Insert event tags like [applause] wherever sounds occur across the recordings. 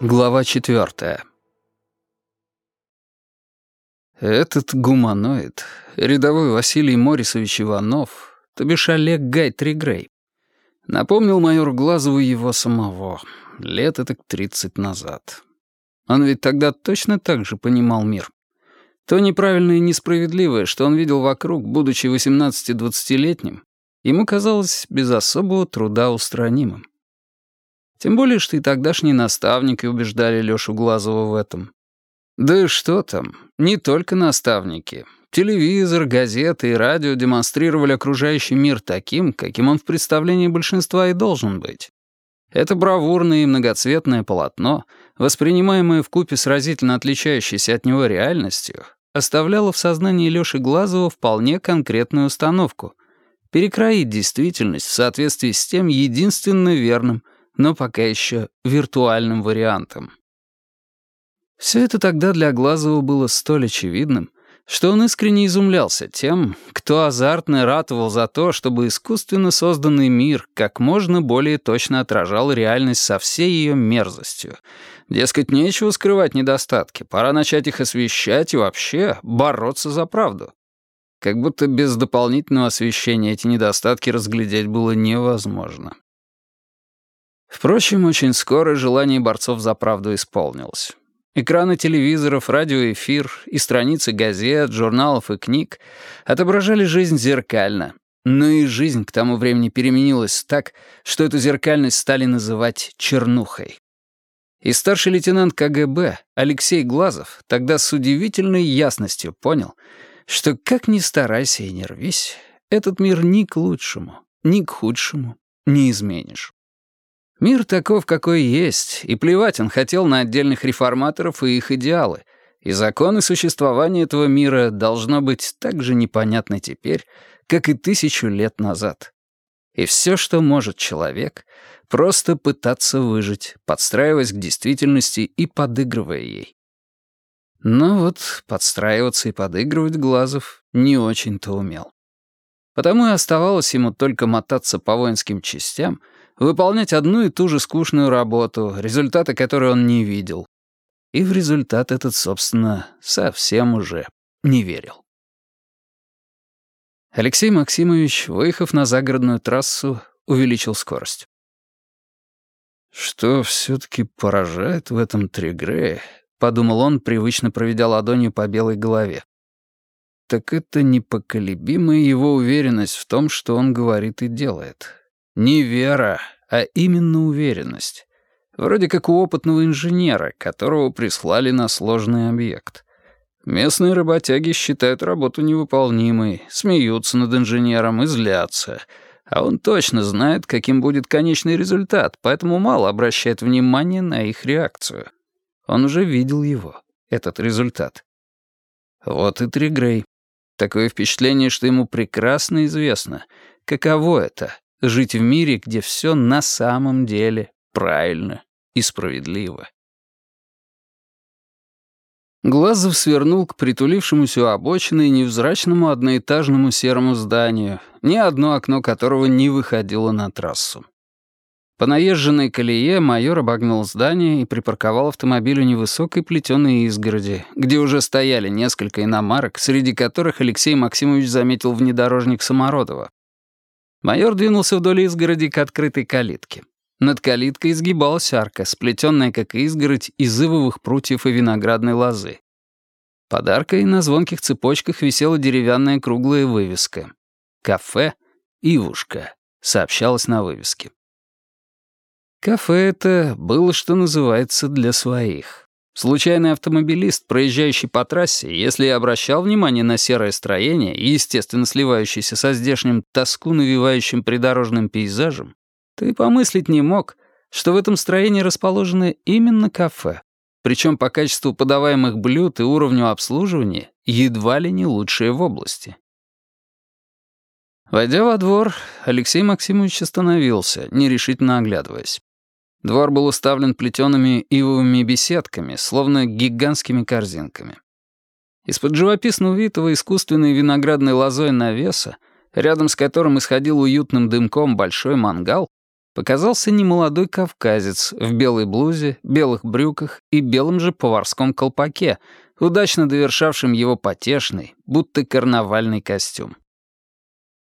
Глава четвертая. Этот гуманоид, рядовой Василий Морисович Иванов, то бишь Олег Гай Тригрей, напомнил майору Глазову его самого, лет это тридцать назад. Он ведь тогда точно так же понимал мир. То неправильное и несправедливое, что он видел вокруг, будучи 18-20-летним, ему казалось без особого труда устранимым. Тем более, что и тогдашние наставники убеждали Лёшу Глазова в этом. Да что там, не только наставники. Телевизор, газеты и радио демонстрировали окружающий мир таким, каким он в представлении большинства и должен быть. Это бравурное и многоцветное полотно, воспринимаемое в купе с разительно отличающейся от него реальностью, оставляло в сознании Лёши Глазова вполне конкретную установку — перекроить действительность в соответствии с тем единственно верным — но пока еще виртуальным вариантом. Все это тогда для Глазова было столь очевидным, что он искренне изумлялся тем, кто азартно ратовал за то, чтобы искусственно созданный мир как можно более точно отражал реальность со всей ее мерзостью. Дескать, нечего скрывать недостатки, пора начать их освещать и вообще бороться за правду. Как будто без дополнительного освещения эти недостатки разглядеть было невозможно. Впрочем, очень скоро желание борцов за правду исполнилось. Экраны телевизоров, радиоэфир и страницы газет, журналов и книг отображали жизнь зеркально. Но и жизнь к тому времени переменилась так, что эту зеркальность стали называть чернухой. И старший лейтенант КГБ Алексей Глазов тогда с удивительной ясностью понял, что как ни старайся и не рвись, этот мир ни к лучшему, ни к худшему не изменишь. Мир таков, какой есть, и плевать он хотел на отдельных реформаторов и их идеалы, и законы существования этого мира должно быть так же непонятны теперь, как и тысячу лет назад. И все, что может человек, просто пытаться выжить, подстраиваясь к действительности и подыгрывая ей. Но вот подстраиваться и подыгрывать Глазов не очень-то умел. Потому и оставалось ему только мотаться по воинским частям — выполнять одну и ту же скучную работу, результаты которой он не видел. И в результат этот, собственно, совсем уже не верил. Алексей Максимович, выехав на загородную трассу, увеличил скорость. «Что все-таки поражает в этом Тригрее?» — подумал он, привычно проведя ладонью по белой голове. «Так это непоколебимая его уверенность в том, что он говорит и делает. Не вера, а именно уверенность. Вроде как у опытного инженера, которого прислали на сложный объект. Местные работяги считают работу невыполнимой, смеются над инженером и злятся. А он точно знает, каким будет конечный результат, поэтому мало обращает внимания на их реакцию. Он уже видел его, этот результат. Вот и Тригрей. Такое впечатление, что ему прекрасно известно, каково это Жить в мире, где все на самом деле правильно и справедливо. Глазов свернул к притулившемуся у невзрачному одноэтажному серому зданию, ни одно окно которого не выходило на трассу. По наезженной колее майор обогнул здание и припарковал автомобиль у невысокой плетеной изгороди, где уже стояли несколько иномарок, среди которых Алексей Максимович заметил внедорожник Самородова, Майор двинулся вдоль изгороди к открытой калитке. Над калиткой изгибалась арка, сплетенная, как изгородь, из ивовых прутьев и виноградной лозы. Под аркой на звонких цепочках висела деревянная круглая вывеска. «Кафе Ивушка», — сообщалось на вывеске. Кафе это было, что называется, для своих. Случайный автомобилист, проезжающий по трассе, если и обращал внимание на серое строение и, естественно, сливающееся со здешним тоску навевающим придорожным пейзажем, то и помыслить не мог, что в этом строении расположено именно кафе, причем по качеству подаваемых блюд и уровню обслуживания едва ли не лучшее в области. Войдя во двор, Алексей Максимович остановился, нерешительно оглядываясь. Двор был уставлен плетеными ивовыми беседками, словно гигантскими корзинками. Из-под живописно увитого искусственной виноградной лозой навеса, рядом с которым исходил уютным дымком большой мангал, показался немолодой кавказец в белой блузе, белых брюках и белом же поварском колпаке, удачно довершавшим его потешный, будто карнавальный костюм.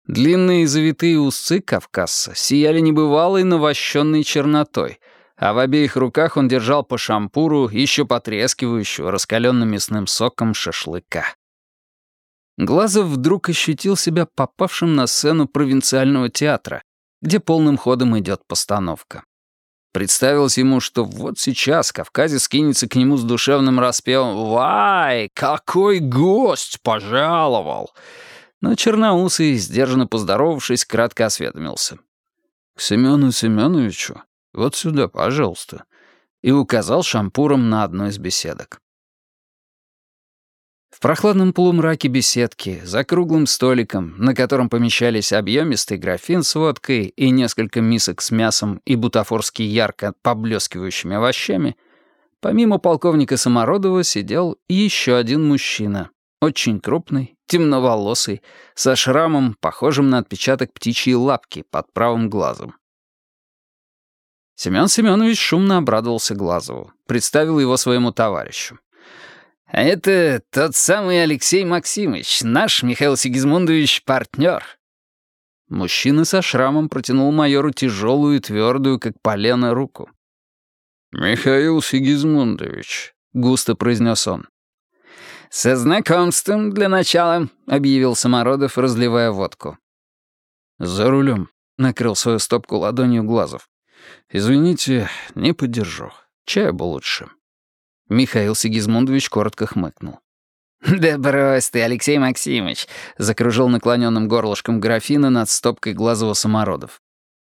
Длинные завитые усы кавказца сияли небывалой навощенной чернотой, а в обеих руках он держал по шампуру, еще потрескивающего раскаленным мясным соком шашлыка. Глазов вдруг ощутил себя попавшим на сцену провинциального театра, где полным ходом идет постановка. Представилось ему, что вот сейчас кавказец кинется к нему с душевным распевом «Вай, какой гость пожаловал!» Но Черноусый, сдержанно поздоровавшись, кратко осведомился. «К Семену Семеновичу? Вот сюда, пожалуйста», и указал шампуром на одну из беседок. В прохладном полумраке беседки, за круглым столиком, на котором помещались объемистый графин с водкой и несколько мисок с мясом и бутафорски ярко поблескивающими овощами, помимо полковника Самородова сидел еще один мужчина, очень крупный, темноволосый, со шрамом, похожим на отпечаток птичьей лапки под правым глазом. Семен Семенович шумно обрадовался Глазову, представил его своему товарищу. «А это тот самый Алексей Максимович, наш Михаил Сигизмундович партнер». Мужчина со шрамом протянул майору тяжелую и твердую, как полено, руку. «Михаил Сигизмундович», — густо произнес он. «Со знакомством для начала», — объявил Самородов, разливая водку. «За рулем», — накрыл свою стопку ладонью Глазов. «Извините, не поддержу. Чаю бы лучше». Михаил Сигизмундович коротко хмыкнул. «Да брось ты, Алексей Максимович», — закружил наклоненным горлышком графина над стопкой Глазова самородов.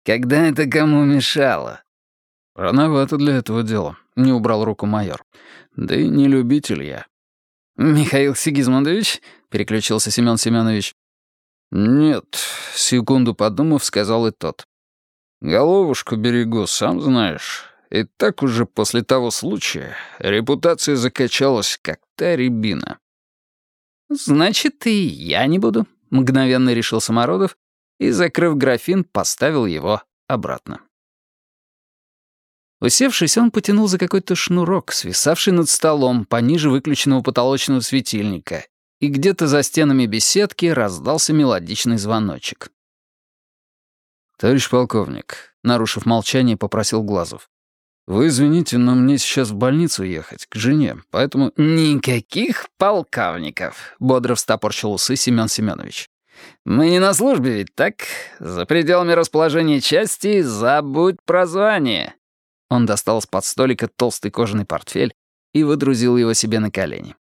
«Когда это кому мешало?» «Рановато для этого дела», — не убрал руку майор. «Да и не любитель я». «Михаил Сигизмундович?» — переключился Семен Семенович. «Нет», — секунду подумав, сказал и тот. «Головушку берегу, сам знаешь. И так уже после того случая репутация закачалась, как та рябина». «Значит, и я не буду», — мгновенно решил Самородов и, закрыв графин, поставил его обратно. Усевшись, он потянул за какой-то шнурок, свисавший над столом, пониже выключенного потолочного светильника, и где-то за стенами беседки раздался мелодичный звоночек. «Товарищ полковник», — нарушив молчание, попросил Глазов. «Вы извините, но мне сейчас в больницу ехать, к жене, поэтому...» «Никаких полковников», — бодро встопорчил усы Семен Семенович. «Мы не на службе ведь, так? За пределами расположения части забудь про звание. Он достал с-под столика толстый кожаный портфель и выдрузил его себе на колени.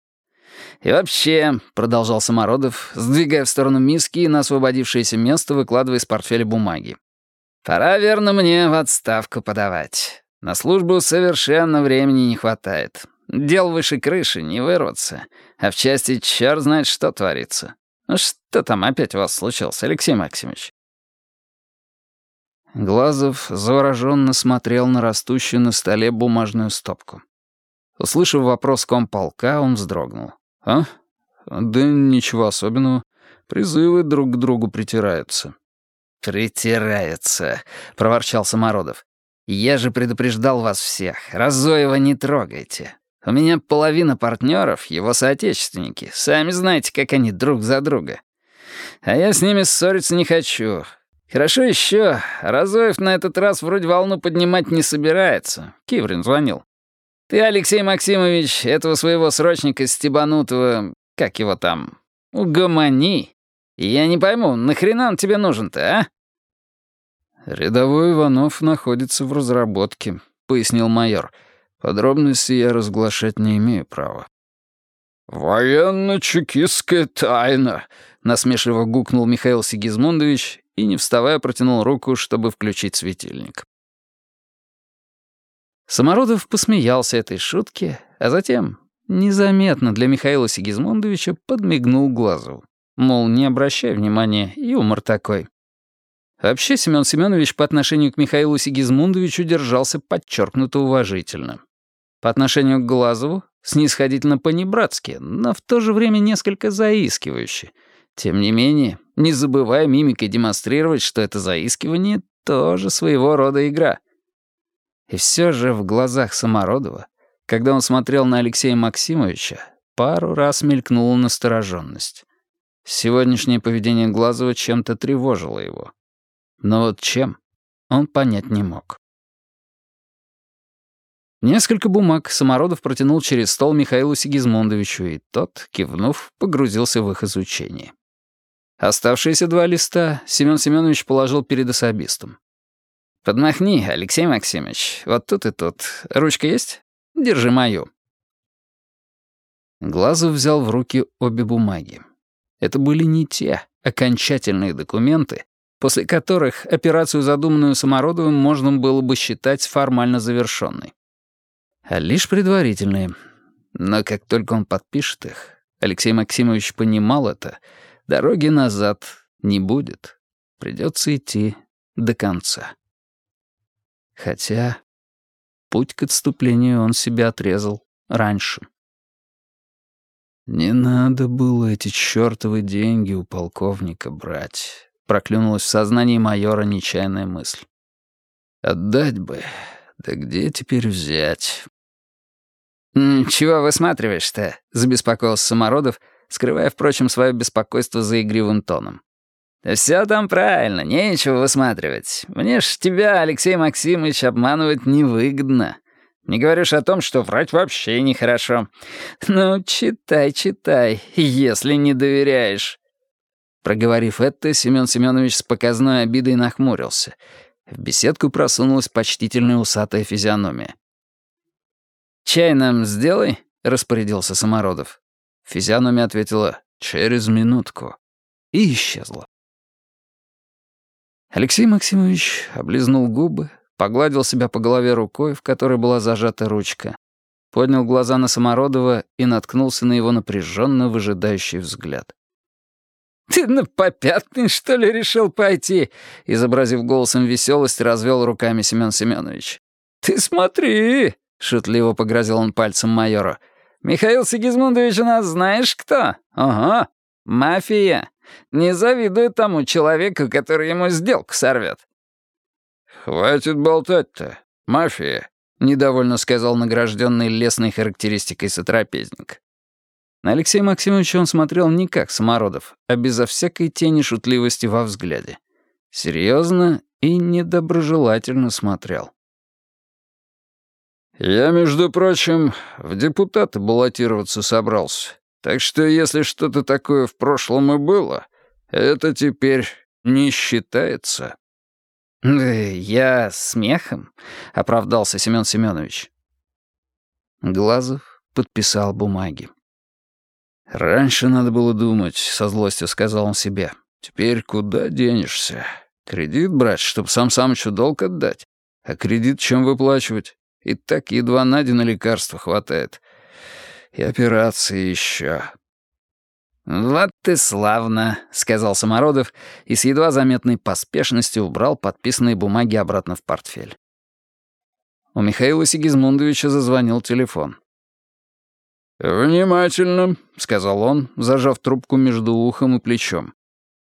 «И вообще», — продолжал Самородов, сдвигая в сторону миски и на освободившееся место выкладывая из портфеля бумаги. «Пора, верно, мне в отставку подавать. На службу совершенно времени не хватает. Дел выше крыши, не вырваться. А в части черт знает, что творится. Ну что там опять у вас случилось, Алексей Максимович?» Глазов завороженно смотрел на растущую на столе бумажную стопку. Услышав вопрос комполка, он вздрогнул. «А? Да ничего особенного. Призывы друг к другу притираются». «Притираются», — проворчал Самородов. «Я же предупреждал вас всех. Разоева не трогайте. У меня половина партнеров, его соотечественники. Сами знаете, как они друг за друга. А я с ними ссориться не хочу. Хорошо еще, Разоев на этот раз вроде волну поднимать не собирается. Киврин звонил. Ты, Алексей Максимович, этого своего срочника стебанутого, как его там, угомони. Я не пойму, нахрена он тебе нужен-то, а? «Рядовой Иванов находится в разработке», — пояснил майор. «Подробности я разглашать не имею права». «Военно-чекистская тайна», — насмешливо гукнул Михаил Сигизмундович и, не вставая, протянул руку, чтобы включить светильник. Самородов посмеялся этой шутке, а затем, незаметно для Михаила Сигизмундовича, подмигнул глазу. Мол, не обращай внимания, юмор такой. Вообще Семен Семенович по отношению к Михаилу Сигизмундовичу держался подчеркнуто уважительно. По отношению к Глазову снисходительно по-небратски, но в то же время несколько заискивающе. Тем не менее, не забывая мимикой демонстрировать, что это заискивание тоже своего рода игра. И все же в глазах Самородова, когда он смотрел на Алексея Максимовича, пару раз мелькнула настороженность. Сегодняшнее поведение Глазова чем-то тревожило его. Но вот чем, он понять не мог. Несколько бумаг Самородов протянул через стол Михаилу Сигизмундовичу, и тот, кивнув, погрузился в их изучение. Оставшиеся два листа Семен Семенович положил перед особистом. «Подмахни, Алексей Максимович, вот тут и тут. Ручка есть? Держи мою». Глазов взял в руки обе бумаги. Это были не те окончательные документы, после которых операцию, задуманную Самородовым, можно было бы считать формально завершенной. А лишь предварительные. Но как только он подпишет их, Алексей Максимович понимал это, дороги назад не будет. Придется идти до конца. Хотя путь к отступлению он себе отрезал раньше. «Не надо было эти чёртовы деньги у полковника брать», проклюнулась в сознании майора нечаянная мысль. «Отдать бы. Да где теперь взять?» «Чего высматриваешь-то?» — забеспокоился Самородов, скрывая, впрочем, свое беспокойство за игривым тоном. «Да все там правильно, нечего высматривать. Мне ж тебя, Алексей Максимович, обманывать невыгодно. Не говоришь о том, что врать вообще нехорошо. Ну, читай, читай, если не доверяешь». Проговорив это, Семен Семенович с показной обидой нахмурился. В беседку просунулась почтительная усатая физиономия. «Чай нам сделай», — распорядился Самородов. Физиономия ответила «через минутку» и исчезла. Алексей Максимович облизнул губы, погладил себя по голове рукой, в которой была зажата ручка, поднял глаза на Самородова и наткнулся на его напряженно выжидающий взгляд. «Ты на попятный, что ли, решил пойти?» Изобразив голосом веселость, развел руками Семен Семенович. «Ты смотри!» — шутливо погрозил он пальцем майору. «Михаил Сигизмундович у нас знаешь кто? Ага, мафия. Не завидую тому человеку, который ему сделку сорвет». «Хватит болтать-то, мафия», — недовольно сказал награжденный лесной характеристикой сотрапезник. На Алексея Максимовича он смотрел не как Самородов, а безо всякой тени шутливости во взгляде. Серьезно и недоброжелательно смотрел. «Я, между прочим, в депутаты баллотироваться собрался. Так что если что-то такое в прошлом и было, это теперь не считается». «Я смехом», — оправдался Семен Семенович. Глазов подписал бумаги. «Раньше надо было думать», — со злостью сказал он себе. «Теперь куда денешься? Кредит брать, чтобы сам Самычу долг отдать? А кредит чем выплачивать? И так едва Наде на лекарства хватает. И операции еще». «Вот ты славно», — сказал Самородов и с едва заметной поспешностью убрал подписанные бумаги обратно в портфель. У Михаила Сигизмундовича зазвонил телефон. «Внимательно», — сказал он, зажав трубку между ухом и плечом.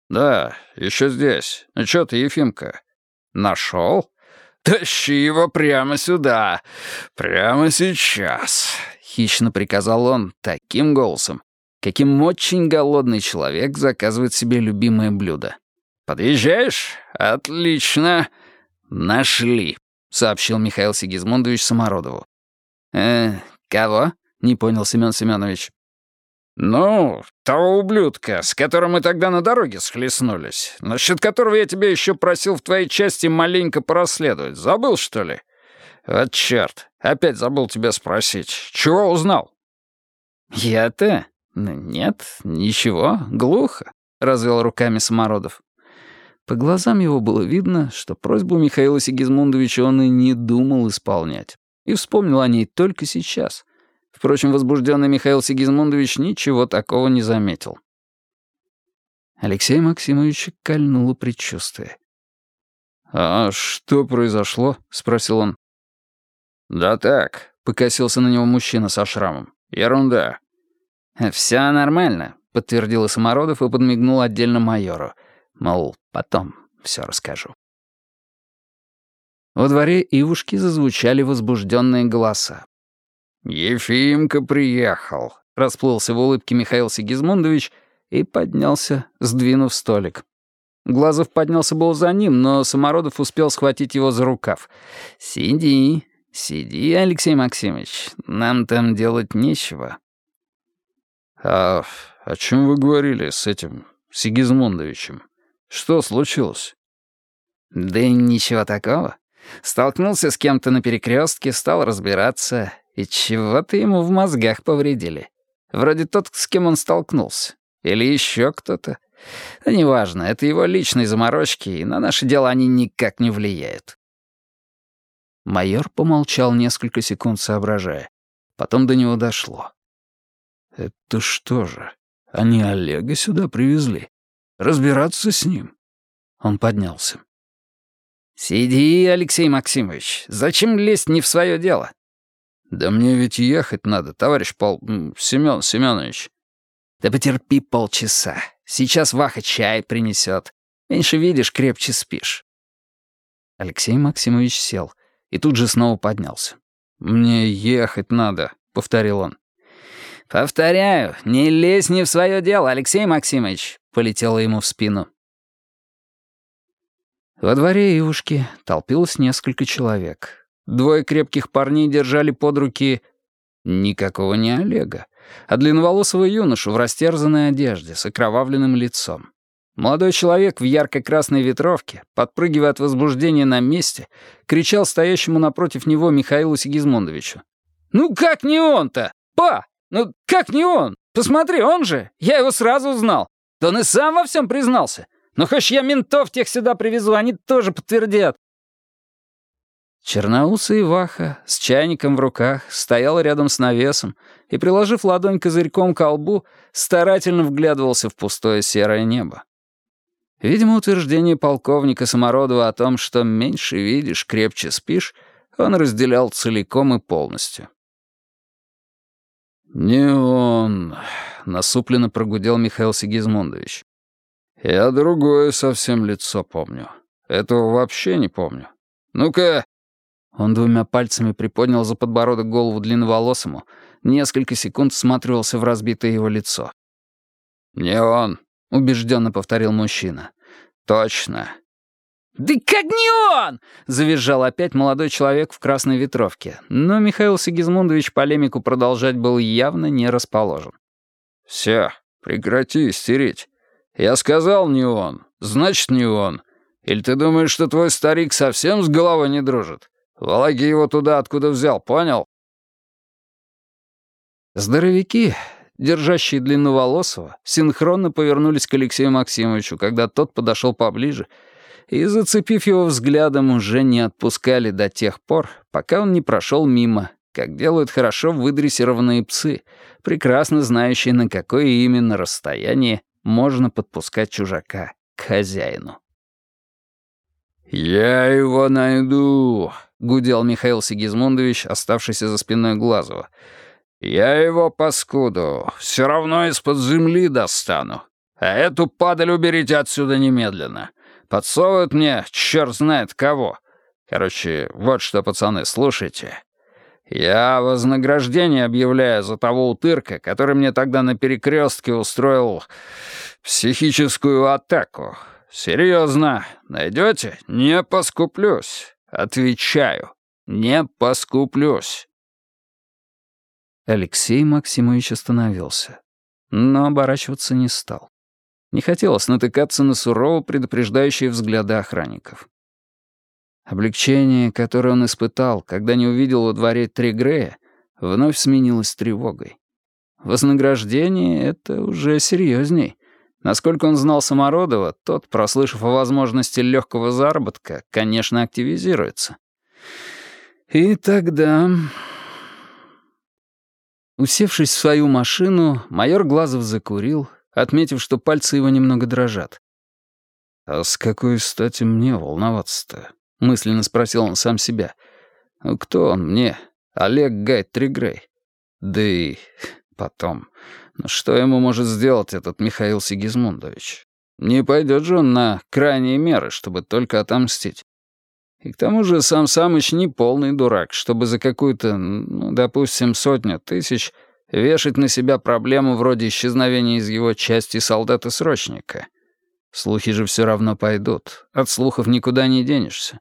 «Да, еще здесь. Чё ты, Ефимка? Нашел? Тащи его прямо сюда. Прямо сейчас», — хищно приказал он таким голосом, каким очень голодный человек заказывает себе любимое блюдо. «Подъезжаешь? Отлично. Нашли», — сообщил Михаил Сигизмундович Самородову. «Э, кого?» не понял Семен Семенович. «Ну, того ублюдка, с которым мы тогда на дороге схлестнулись, насчет которого я тебя еще просил в твоей части маленько порасследовать. Забыл, что ли? Вот черт, опять забыл тебя спросить. Чего узнал?» «Я-то? Нет, ничего, глухо», — развел руками Самородов. По глазам его было видно, что просьбу Михаила Сигизмундовича он и не думал исполнять. И вспомнил о ней только сейчас — Впрочем, возбужденный Михаил Сигизмундович ничего такого не заметил. Алексей Максимович кольнуло предчувствие. «А что произошло?» — спросил он. «Да так», — покосился на него мужчина со шрамом. «Ерунда». «Все нормально», — подтвердил Самородов и подмигнул отдельно майору. Мол, потом все расскажу. Во дворе Ивушки зазвучали возбужденные голоса. «Ефимка приехал», — расплылся в улыбке Михаил Сигизмундович и поднялся, сдвинув столик. Глазов поднялся был за ним, но Самородов успел схватить его за рукав. «Сиди, сиди, Алексей Максимович, нам там делать нечего». «А о чем вы говорили с этим Сигизмундовичем? Что случилось?» «Да ничего такого. Столкнулся с кем-то на перекрестке, стал разбираться, и чего-то ему в мозгах повредили. Вроде тот, с кем он столкнулся. Или еще кто-то. Да неважно, это его личные заморочки, и на наше дело они никак не влияют. Майор помолчал несколько секунд, соображая. Потом до него дошло. «Это что же, они Олега сюда привезли? Разбираться с ним?» Он поднялся. «Сиди, Алексей Максимович. Зачем лезть не в свое дело?» «Да мне ведь ехать надо, товарищ Пол... Семен Семенович». «Да потерпи полчаса. Сейчас Ваха чай принесет. Меньше видишь, крепче спишь». Алексей Максимович сел и тут же снова поднялся. «Мне ехать надо», — повторил он. «Повторяю, не лезь не в свое дело, Алексей Максимович», — полетело ему в спину. Во дворе Ивушки толпилось несколько человек. Двое крепких парней держали под руки никакого не Олега, а длинноволосого юношу в растерзанной одежде с окровавленным лицом. Молодой человек в ярко-красной ветровке, подпрыгивая от возбуждения на месте, кричал стоящему напротив него Михаилу Сигизмундовичу. «Ну как не он-то? Па! Ну как не он? Посмотри, он же! Я его сразу узнал! Да он и сам во всем признался! Ну, хоть я ментов тех сюда привезу, они тоже подтвердят». Черноусый Ваха с чайником в руках стоял рядом с навесом и, приложив ладонь козырьком к лбу, старательно вглядывался в пустое серое небо. Видимо, утверждение полковника Самородова о том, что меньше видишь, крепче спишь, он разделял целиком и полностью. «Не он», — насупленно прогудел Михаил Сигизмундович. Я другое совсем лицо помню. Этого вообще не помню. Ну-ка...» Он двумя пальцами приподнял за подбородок голову длинноволосому, несколько секунд всматривался в разбитое его лицо. «Не он», — убежденно повторил мужчина. «Точно». «Да как не он!» — завизжал опять молодой человек в красной ветровке. Но Михаил Сигизмундович полемику продолжать был явно не расположен. «Все, прекрати истерить. Я сказал, не он. Значит, не он. Или ты думаешь, что твой старик совсем с головой не дружит? Вологи его туда, откуда взял, понял? Здоровяки, держащие длинноволосого, синхронно повернулись к Алексею Максимовичу, когда тот подошел поближе, и, зацепив его взглядом, уже не отпускали до тех пор, пока он не прошел мимо, как делают хорошо выдрессированные псы, прекрасно знающие, на какое именно расстояние можно подпускать чужака к хозяину. «Я его найду», — гудел Михаил Сигизмундович, оставшийся за спиной Глазова. «Я его, паскуду, все равно из-под земли достану. А эту падаль уберите отсюда немедленно. Подсовывают мне черт знает кого. Короче, вот что, пацаны, слушайте. Я вознаграждение объявляю за того утырка, который мне тогда на перекрестке устроил психическую атаку. Серьезно, найдете? Не поскуплюсь. Отвечаю, не поскуплюсь. Алексей Максимович остановился, но оборачиваться не стал. Не хотелось натыкаться на сурово предупреждающие взгляды охранников. Облегчение, которое он испытал, когда не увидел во дворе Тригрея, вновь сменилось тревогой. Вознаграждение — это уже серьезней. Насколько он знал Самородова, тот, прослышав о возможности легкого заработка, конечно, активизируется. И тогда... Усевшись в свою машину, майор Глазов закурил, отметив, что пальцы его немного дрожат. «А с какой стати мне волноваться-то?» — мысленно спросил он сам себя. «Ну, «Кто он мне? Олег Гайд Тригрей?» «Да и потом, что ему может сделать этот Михаил Сигизмундович? Не пойдет же он на крайние меры, чтобы только отомстить. И к тому же сам Самыч не полный дурак, чтобы за какую-то, ну, допустим, сотню тысяч вешать на себя проблему вроде исчезновения из его части солдата-срочника. Слухи же все равно пойдут. От слухов никуда не денешься.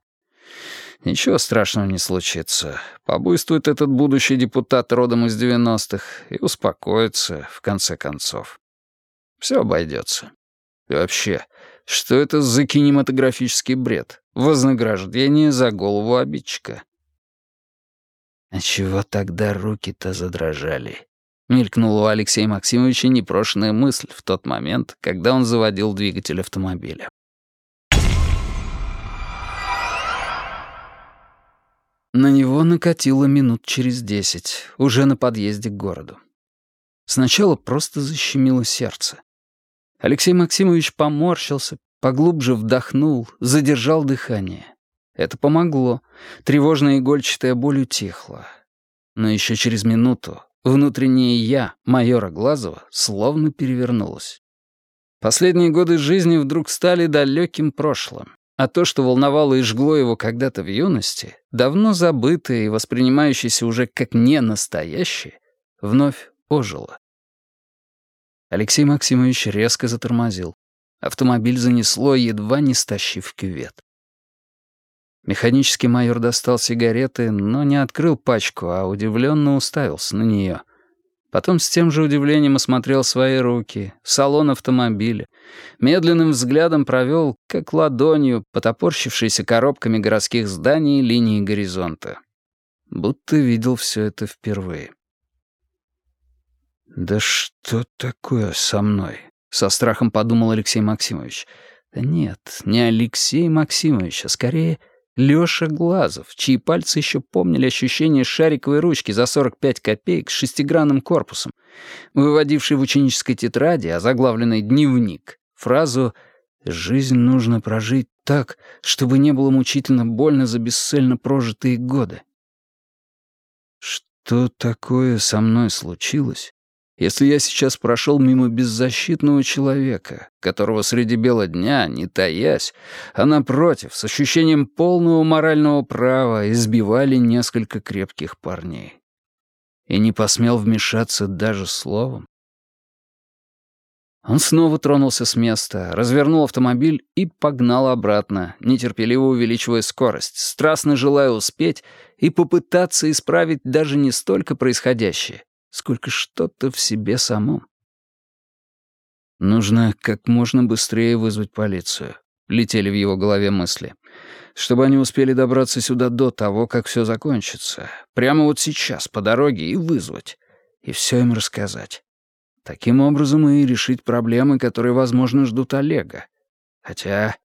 Ничего страшного не случится. Побуйствует этот будущий депутат родом из 90-х и успокоится, в конце концов. Все обойдется. И вообще, что это за кинематографический бред? Вознаграждение за голову обидчика. А чего тогда руки-то задрожали? Мелькнула у Алексея Максимовича непрошенная мысль в тот момент, когда он заводил двигатель автомобиля. На него накатило минут через десять, уже на подъезде к городу. Сначала просто защемило сердце. Алексей Максимович поморщился, поглубже вдохнул, задержал дыхание. Это помогло. Тревожная игольчатая боль утихла. Но еще через минуту Внутреннее «я» майора Глазова словно перевернулось. Последние годы жизни вдруг стали далеким прошлым, а то, что волновало и жгло его когда-то в юности, давно забытое и воспринимающееся уже как ненастоящее, вновь ожило. Алексей Максимович резко затормозил. Автомобиль занесло, едва не стащив кювет. Механический майор достал сигареты, но не открыл пачку, а удивленно уставился на нее. Потом с тем же удивлением осмотрел свои руки, салон автомобиля. Медленным взглядом провел, как ладонью, потопорщившиеся коробками городских зданий линии горизонта. Будто видел все это впервые. «Да что такое со мной?» — со страхом подумал Алексей Максимович. «Да нет, не Алексей Максимович, а скорее Лёша Глазов, чьи пальцы еще помнили ощущение шариковой ручки за 45 копеек с шестигранным корпусом, выводивший в ученической тетради, озаглавленный «Дневник», фразу «Жизнь нужно прожить так, чтобы не было мучительно больно за бесцельно прожитые годы». Что такое со мной случилось, если я сейчас прошел мимо беззащитного человека, которого среди бела дня, не таясь, а напротив, с ощущением полного морального права, избивали несколько крепких парней. И не посмел вмешаться даже словом? Он снова тронулся с места, развернул автомобиль и погнал обратно, нетерпеливо увеличивая скорость, страстно желая успеть и попытаться исправить даже не столько происходящее, сколько что-то в себе самом. Нужно как можно быстрее вызвать полицию. Летели в его голове мысли. Чтобы они успели добраться сюда до того, как все закончится. Прямо вот сейчас, по дороге, и вызвать. И все им рассказать. Таким образом и решить проблемы, которые, возможно, ждут Олега. Хотя,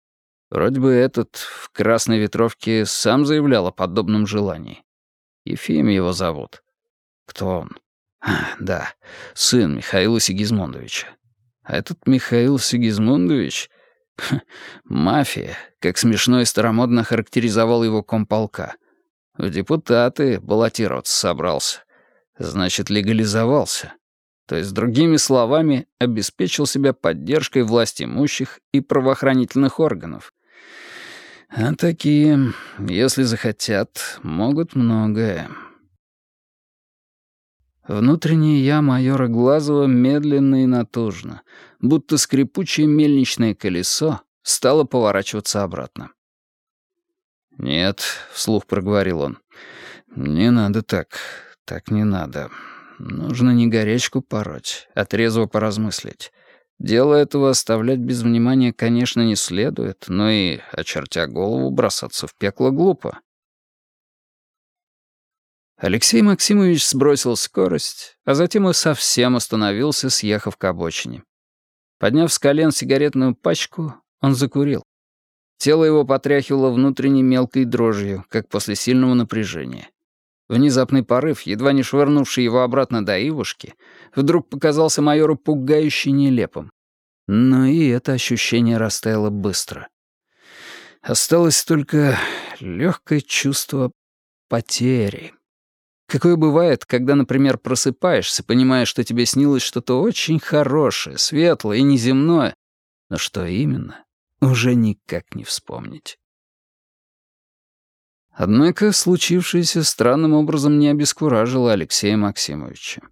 вроде бы этот в красной ветровке сам заявлял о подобном желании. Ефим его зовут. Кто он? Да, сын Михаила Сигизмундовича. А этот Михаил Сигизмундович... Мафия, как смешно и старомодно характеризовал его комполка. В депутаты баллотироваться собрался. Значит, легализовался. То есть, другими словами, обеспечил себя поддержкой власть имущих и правоохранительных органов. А такие, если захотят, могут многое. Внутреннее «я» майора Глазова медленно и натужно, будто скрипучее мельничное колесо, стало поворачиваться обратно. «Нет», — вслух проговорил он, — «не надо так, так не надо. Нужно не горячку пороть, а трезво поразмыслить. Дело этого оставлять без внимания, конечно, не следует, но и, очертя голову, бросаться в пекло глупо. Алексей Максимович сбросил скорость, а затем и совсем остановился, съехав к обочине. Подняв с колен сигаретную пачку, он закурил. Тело его потряхивало внутренней мелкой дрожью, как после сильного напряжения. Внезапный порыв, едва не швырнувший его обратно до Ивушки, вдруг показался майору пугающе нелепым. Но и это ощущение растаяло быстро. Осталось только легкое чувство потери. Какое бывает, когда, например, просыпаешься, понимая, что тебе снилось что-то очень хорошее, светлое и неземное, но что именно, уже никак не вспомнить. Однако случившееся странным образом не обескуражило Алексея Максимовича.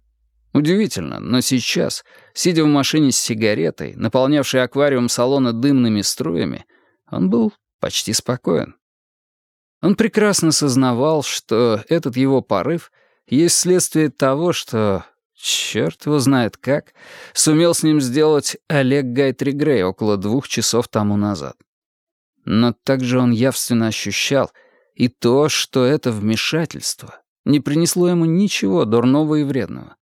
Удивительно, но сейчас, сидя в машине с сигаретой, наполнявшей аквариум салона дымными струями, он был почти спокоен. Он прекрасно сознавал, что этот его порыв есть следствие того, что, черт его знает как, сумел с ним сделать Олег Гайтри Грей около двух часов тому назад. Но также он явственно ощущал и то, что это вмешательство не принесло ему ничего дурного и вредного.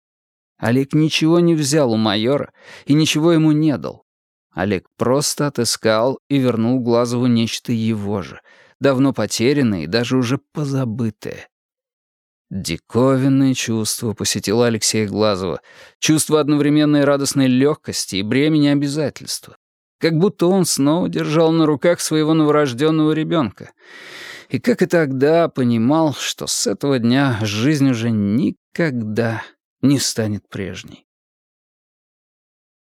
Олег ничего не взял у майора и ничего ему не дал. Олег просто отыскал и вернул Глазову нечто его же, давно потерянное и даже уже позабытое. Диковинное чувство посетило Алексея Глазова, чувство одновременной радостной легкости и бремени обязательства. Как будто он снова держал на руках своего новорожденного ребенка. И как и тогда понимал, что с этого дня жизнь уже никогда не станет прежней.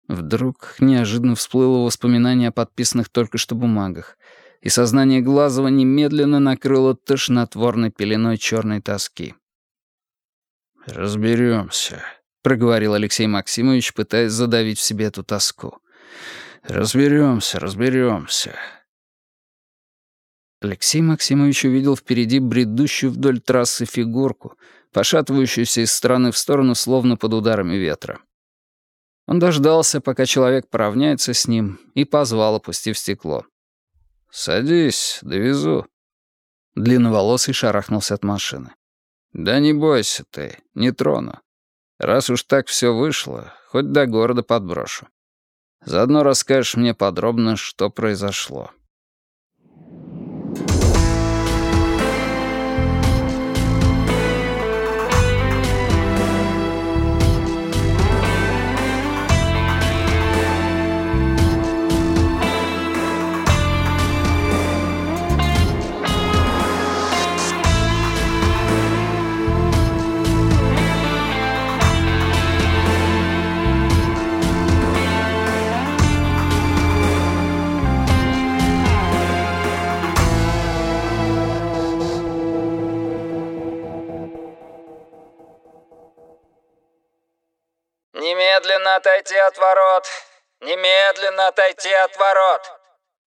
Вдруг неожиданно всплыло воспоминание о подписанных только что бумагах, и сознание Глазова немедленно накрыло тошнотворной пеленой черной тоски. «Разберемся», — проговорил Алексей Максимович, пытаясь задавить в себе эту тоску. «Разберемся, разберемся». Алексей Максимович увидел впереди бредущую вдоль трассы фигурку, пошатывающуюся из стороны в сторону, словно под ударами ветра. Он дождался, пока человек поравняется с ним, и позвал, опустив стекло. «Садись, довезу». Длинноволосый шарахнулся от машины. «Да не бойся ты, не трону. Раз уж так все вышло, хоть до города подброшу. Заодно расскажешь мне подробно, что произошло». «Немедленно отойти от ворот! Немедленно отойти от ворот!»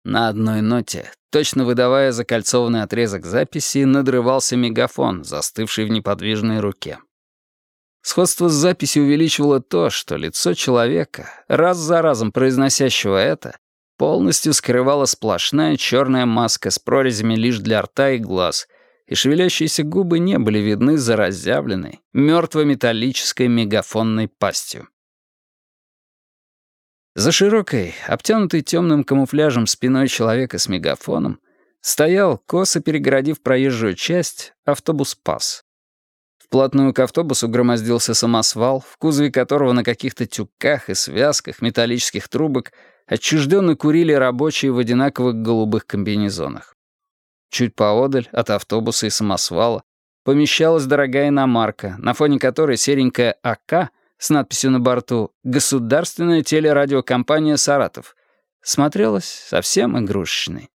На одной ноте, точно выдавая закольцованный отрезок записи, надрывался мегафон, застывший в неподвижной руке. Сходство с записью увеличивало то, что лицо человека, раз за разом произносящего это, полностью скрывала сплошная черная маска с прорезями лишь для рта и глаз, и шевелящиеся губы не были видны за разъявленной, мертво-металлической мегафонной пастью. За широкой, обтянутой темным камуфляжем спиной человека с мегафоном, стоял, косо перегородив проезжую часть, автобус «Пас». Вплотную к автобусу громоздился самосвал, в кузове которого на каких-то тюках и связках металлических трубок отчужденно курили рабочие в одинаковых голубых комбинезонах. Чуть поодаль от автобуса и самосвала помещалась дорогая иномарка, на фоне которой серенькая АК с надписью на борту «Государственная телерадиокомпания «Саратов» смотрелась совсем игрушечной.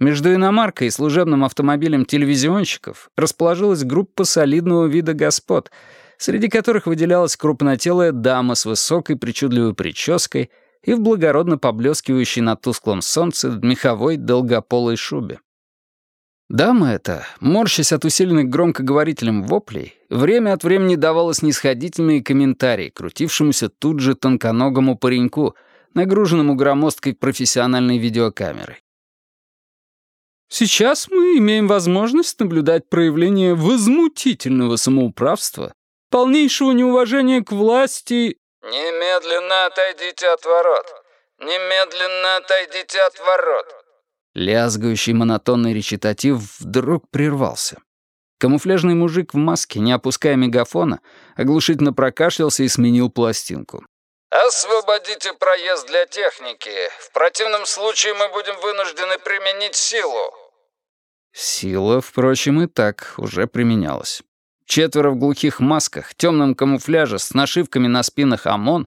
Между иномаркой и служебным автомобилем телевизионщиков расположилась группа солидного вида господ, среди которых выделялась крупнотелая дама с высокой причудливой прической и в благородно поблескивающей на тусклом солнце меховой долгополой шубе. Дама эта, морщась от усиленных громкоговорителем воплей, время от времени давала снисходительные комментарии крутившемуся тут же тонконогому пареньку, нагруженному громоздкой профессиональной видеокамерой. Сейчас мы имеем возможность наблюдать проявление возмутительного самоуправства, полнейшего неуважения к власти... «Немедленно отойдите от ворот! Немедленно отойдите от ворот!» Лязгающий монотонный речитатив вдруг прервался. Камуфляжный мужик в маске, не опуская мегафона, оглушительно прокашлялся и сменил пластинку. «Освободите проезд для техники. В противном случае мы будем вынуждены применить силу». Сила, впрочем, и так уже применялась. Четверо в глухих масках, темном камуфляже с нашивками на спинах ОМОН,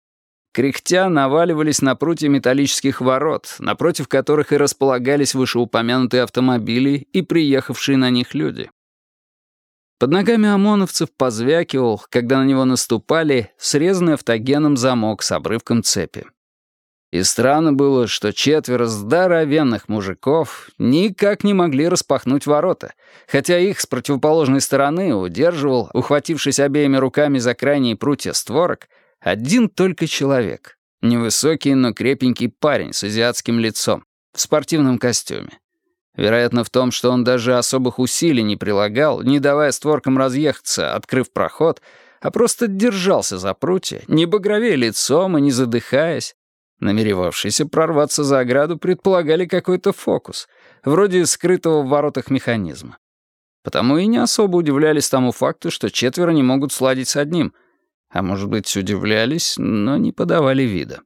кряхтя наваливались на прутья металлических ворот, напротив которых и располагались вышеупомянутые автомобили и приехавшие на них люди. Под ногами ОМОНовцев позвякивал, когда на него наступали, срезанный автогеном замок с обрывком цепи. И странно было, что четверо здоровенных мужиков никак не могли распахнуть ворота, хотя их с противоположной стороны удерживал, ухватившись обеими руками за крайние прутья створок, один только человек. Невысокий, но крепенький парень с азиатским лицом, в спортивном костюме. Вероятно, в том, что он даже особых усилий не прилагал, не давая створкам разъехаться, открыв проход, а просто держался за прутья, не багровее лицом и не задыхаясь. Намеревавшиеся прорваться за ограду предполагали какой-то фокус, вроде скрытого в воротах механизма. Потому и не особо удивлялись тому факту, что четверо не могут сладить с одним, а может быть, удивлялись, но не подавали вида.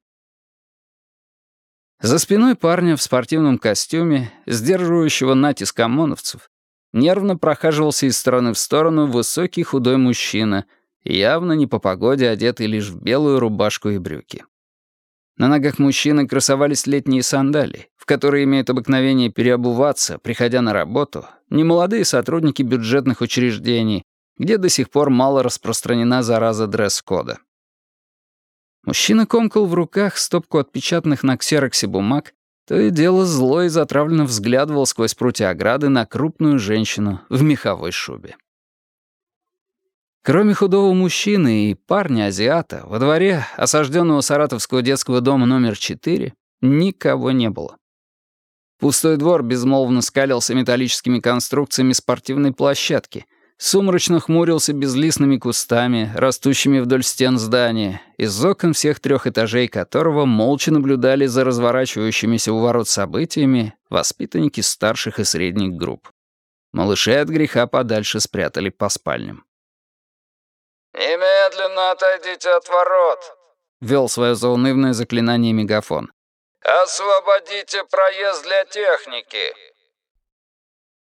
За спиной парня в спортивном костюме, сдерживающего натиск ОМОНовцев, нервно прохаживался из стороны в сторону высокий худой мужчина, явно не по погоде одетый лишь в белую рубашку и брюки. На ногах мужчины красовались летние сандали, в которые имеют обыкновение переобуваться, приходя на работу, немолодые сотрудники бюджетных учреждений, где до сих пор мало распространена зараза дресс-кода. Мужчина комкал в руках стопку отпечатанных на ксероксе бумаг, то и дело зло и затравленно взглядывал сквозь прутья ограды на крупную женщину в меховой шубе. Кроме худого мужчины и парня-азиата, во дворе осажденного Саратовского детского дома номер 4 никого не было. Пустой двор безмолвно скалился металлическими конструкциями спортивной площадки — сумрачно хмурился безлистными кустами, растущими вдоль стен здания, из окон всех трех этажей которого молча наблюдали за разворачивающимися у ворот событиями воспитанники старших и средних групп. Малышей от греха подальше спрятали по спальням. «Немедленно отойдите от ворот», — вел свое заунывное заклинание мегафон. «Освободите проезд для техники».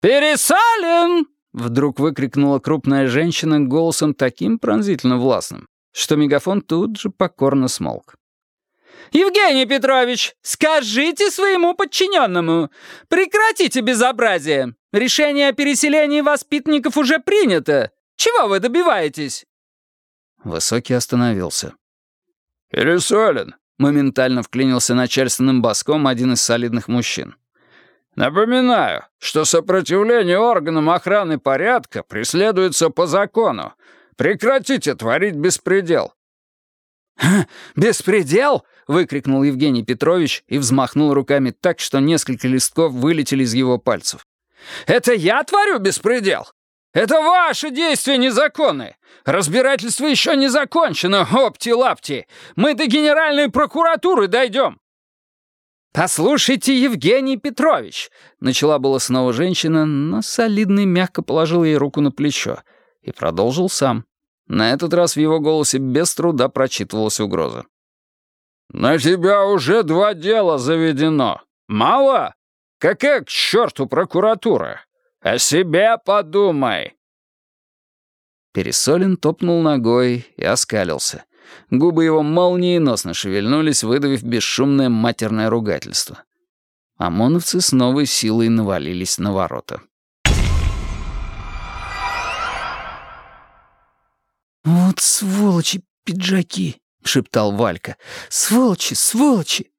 «Пересалим!» Вдруг выкрикнула крупная женщина голосом таким пронзительно властным, что мегафон тут же покорно смолк. «Евгений Петрович, скажите своему подчиненному, прекратите безобразие. Решение о переселении воспитанников уже принято. Чего вы добиваетесь?» Высокий остановился. «Пересолен», — моментально вклинился начальственным боском один из солидных мужчин. Напоминаю, что сопротивление органам охраны порядка преследуется по закону. Прекратите творить беспредел». [laughs] «Беспредел?» — выкрикнул Евгений Петрович и взмахнул руками так, что несколько листков вылетели из его пальцев. «Это я творю беспредел? Это ваши действия незаконны! Разбирательство еще не закончено, опти-лапти! Мы до Генеральной прокуратуры дойдем!» «Послушайте, Евгений Петрович!» Начала была снова женщина, но солидный мягко положил ей руку на плечо и продолжил сам. На этот раз в его голосе без труда прочитывалась угроза. «На тебя уже два дела заведено. Мало? Какая к черту прокуратура? О себе подумай!» Пересолин топнул ногой и оскалился. Губы его молниеносно шевельнулись, выдавив бесшумное матерное ругательство. ОМОНовцы с новой силой навалились на ворота. «Вот сволочи, пиджаки!» — шептал Валька. «Сволочи, сволочи!»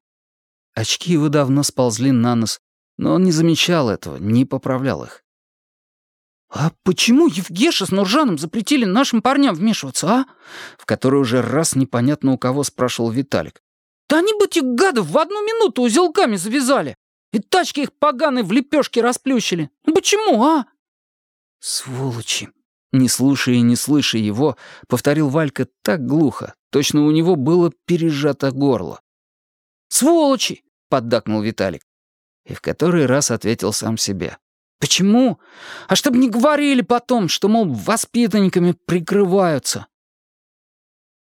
Очки его давно сползли на нос, но он не замечал этого, не поправлял их. «А почему Евгеша с Нуржаном запретили нашим парням вмешиваться, а?» В который уже раз непонятно у кого спрашивал Виталик. «Да они бы этих гадов в одну минуту узелками завязали, и тачки их поганые в лепешке расплющили. Ну почему, а?» «Сволочи!» Не слушая и не слыша его, повторил Валька так глухо, точно у него было пережато горло. «Сволочи!» — поддакнул Виталик. И в который раз ответил сам себе. Почему? А чтобы не говорили потом, что, мол, воспитанниками прикрываются.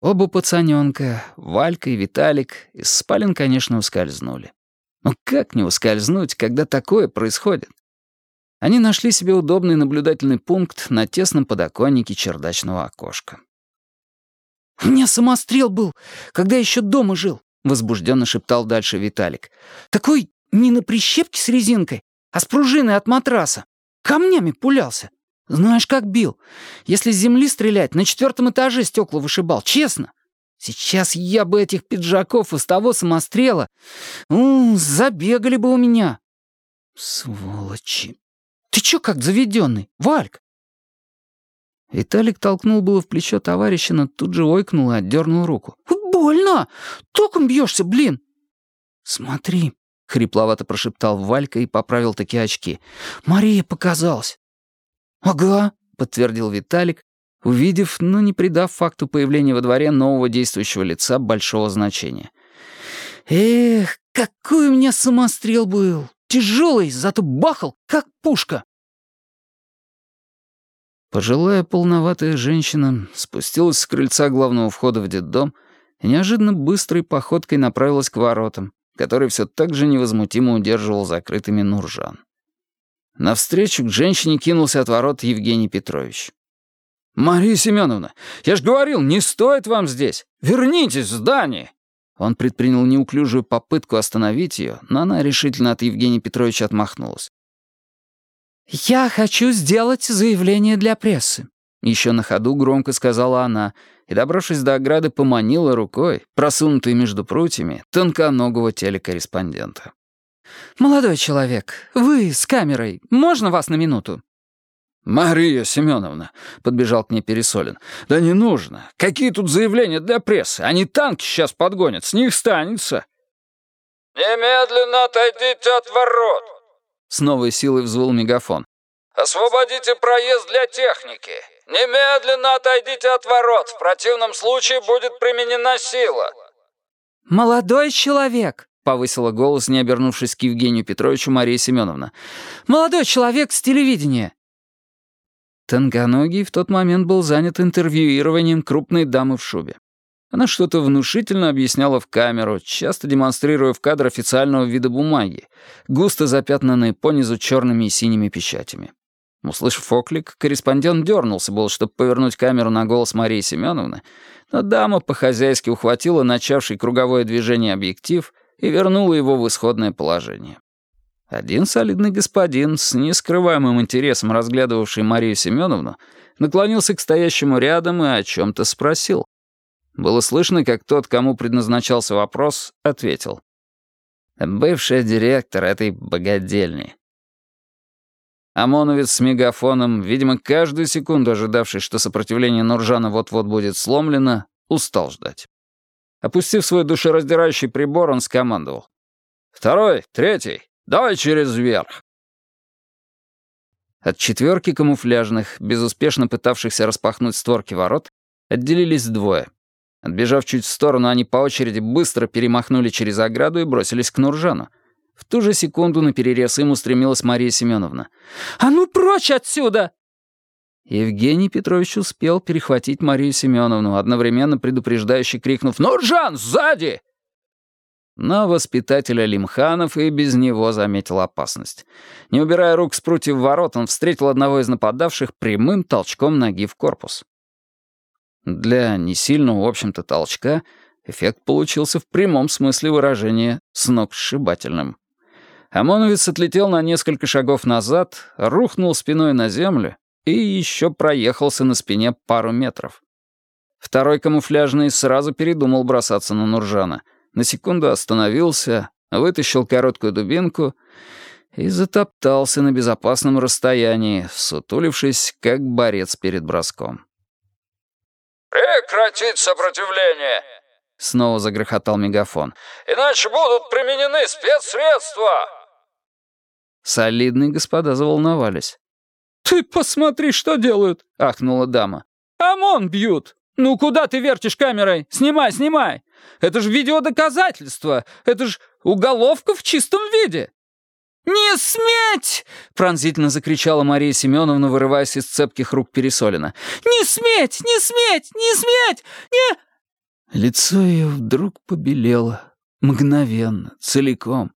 Оба пацаненка, Валька и Виталик, из спален, конечно, ускользнули. Но как не ускользнуть, когда такое происходит? Они нашли себе удобный наблюдательный пункт на тесном подоконнике чердачного окошка. «У меня самострел был, когда еще дома жил», — возбужденно шептал дальше Виталик. «Такой не на прищепке с резинкой, а с пружиной от матраса. Камнями пулялся. Знаешь, как бил? Если с земли стрелять, на четвертом этаже стекла вышибал, честно. Сейчас я бы этих пиджаков из того самострела... Ну, забегали бы у меня. Сволочи. Ты чё как заведенный, Вальк? Виталик толкнул было в плечо товарища, но тут же ойкнул и отдернул руку. «Больно! Током бьешься, блин!» «Смотри», — хрипловато прошептал Валька и поправил такие очки. «Мария показалась». «Ага», — подтвердил Виталик, увидев, но не придав факту появления во дворе нового действующего лица большого значения. «Эх, какой у меня самострел был! Тяжелый, зато бахал, как пушка!» Пожилая полноватая женщина спустилась с крыльца главного входа в детдом и неожиданно быстрой походкой направилась к воротам, которые все так же невозмутимо удерживал закрытыми Нуржан. Навстречу к женщине кинулся от ворот Евгений Петрович. «Мария Семеновна, я ж говорил, не стоит вам здесь! Вернитесь в здание!» Он предпринял неуклюжую попытку остановить ее, но она решительно от Евгения Петровича отмахнулась. «Я хочу сделать заявление для прессы», — еще на ходу громко сказала она, и, добравшись до ограды, поманила рукой, просунутой между прутьями, тонконогого телекорреспондента. «Молодой человек, вы с камерой, можно вас на минуту?» «Мария Семеновна», — подбежал к ней Пересолин, — «да не нужно. Какие тут заявления для прессы? Они танки сейчас подгонят, с них станется». «Немедленно отойдите от ворот!» С новой силой взвыл мегафон. «Освободите проезд для техники! Немедленно отойдите от ворот, в противном случае будет применена сила!» «Молодой человек!» — повысила голос, не обернувшись к Евгению Петровичу Мария Семеновна. «Молодой человек с телевидения!» Тонконогий в тот момент был занят интервьюированием крупной дамы в шубе. Она что-то внушительно объясняла в камеру, часто демонстрируя в кадр официального вида бумаги, густо запятнанные понизу черными и синими печатями. Услышав оклик, корреспондент дернулся был, чтобы повернуть камеру на голос Марии Семеновны, но дама по-хозяйски ухватила начавший круговое движение объектив и вернула его в исходное положение. Один солидный господин, с нескрываемым интересом разглядывавший Марию Семеновну, наклонился к стоящему рядом и о чем-то спросил. Было слышно, как тот, кому предназначался вопрос, ответил. «Бывший директор этой богадельни». ОМОНовец с мегафоном, видимо, каждую секунду ожидавший, что сопротивление Нуржана вот-вот будет сломлено, устал ждать. Опустив свой душераздирающий прибор, он скомандовал. «Второй, третий, Давай через верх. От четверки камуфляжных, безуспешно пытавшихся распахнуть створки ворот, отделились двое. Отбежав чуть в сторону, они по очереди быстро перемахнули через ограду и бросились к Нуржану. В ту же секунду на перерез им устремилась Мария Семеновна. «А ну прочь отсюда!» Евгений Петрович успел перехватить Марию Семеновну, одновременно предупреждающе крикнув «Нуржан, сзади!» Но воспитатель Алимханов и без него заметил опасность. Не убирая рук с прутьев ворот, он встретил одного из нападавших прямым толчком ноги в корпус. Для несильного, в общем-то, толчка эффект получился в прямом смысле выражения сногсшибательным. ОМОНовец отлетел на несколько шагов назад, рухнул спиной на землю и еще проехался на спине пару метров. Второй камуфляжный сразу передумал бросаться на Нуржана — на секунду остановился, вытащил короткую дубинку и затоптался на безопасном расстоянии, сутулившись, как борец перед броском. «Прекратить сопротивление!» — снова загрохотал мегафон. «Иначе будут применены спецсредства!» Солидные господа заволновались. «Ты посмотри, что делают!» — ахнула дама. «ОМОН бьют! Ну куда ты вертишь камерой? Снимай, снимай! Это же видеодоказательство! Это же уголовка в чистом виде!» «Не сметь!» — пронзительно закричала Мария Семеновна, вырываясь из цепких рук Пересолина. «Не сметь! Не сметь! Не сметь! Не...» Лицо ее вдруг побелело, мгновенно, целиком,